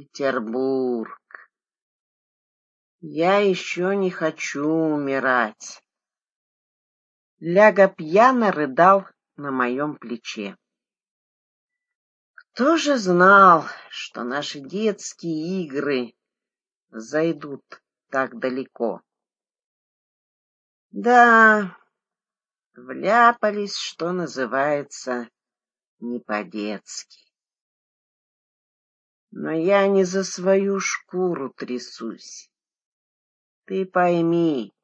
Петербург. Я еще не хочу умирать. Ляга пьяно рыдал на моем плече. Кто же знал, что наши детские игры зайдут так далеко? Да, вляпались, что называется, не по-детски. Но я не за свою шкуру трясусь. Ты пойми,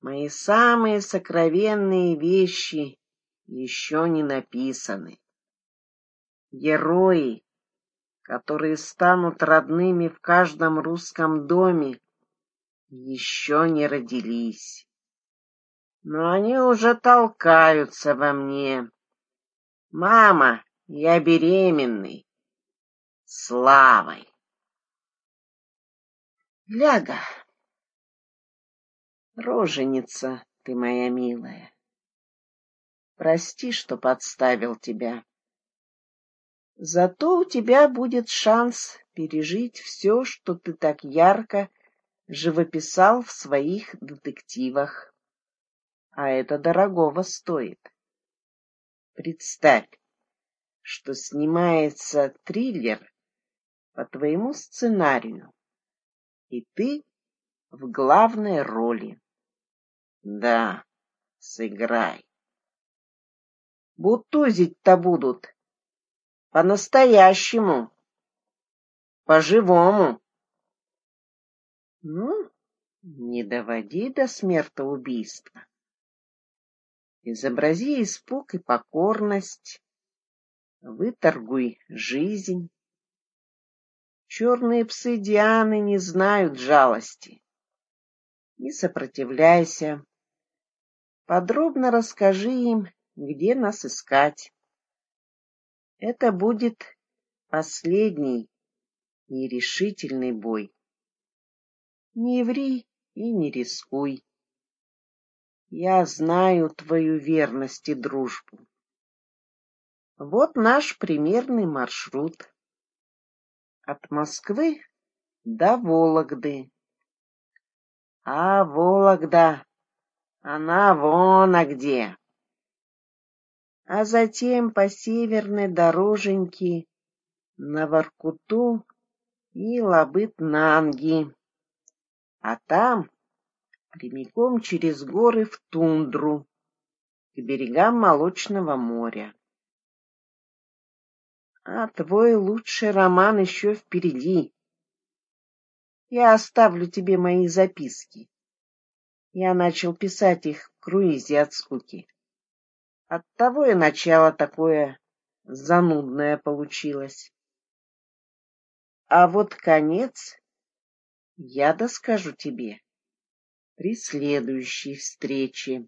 мои самые сокровенные вещи еще не написаны. Герои, которые станут родными в каждом русском доме, еще не родились. Но они уже толкаются во мне. Мама, я беременный. Славой. Ляга, роженица ты моя милая. Прости, что подставил тебя. Зато у тебя будет шанс пережить все, что ты так ярко живописал в своих детективах. А это дорогого стоит. Представь, что снимается триллер по твоему сценарию, и ты в главной роли. Да, сыграй. Бутузить-то будут по-настоящему. По-живому. Ну, не доводи до смертоубийства. Изобрази испуг и покорность. Выторгуй жизнь. Черные псы Дианы не знают жалости. Не сопротивляйся. Подробно расскажи им, где нас искать. Это будет последний нерешительный бой. Не ври и не рискуй. Я знаю твою верность и дружбу. Вот наш примерный маршрут. От Москвы до Вологды. А Вологда, она вон а где а затем по северной дороженьке на Воркуту и Лабыт-Нанги. А там прямиком через горы в тундру, к берегам Молочного моря. А твой лучший роман еще впереди. Я оставлю тебе мои записки. Я начал писать их в круизе от скуки. Оттого и начало такое занудное получилось. А вот конец я доскажу тебе при следующей встрече.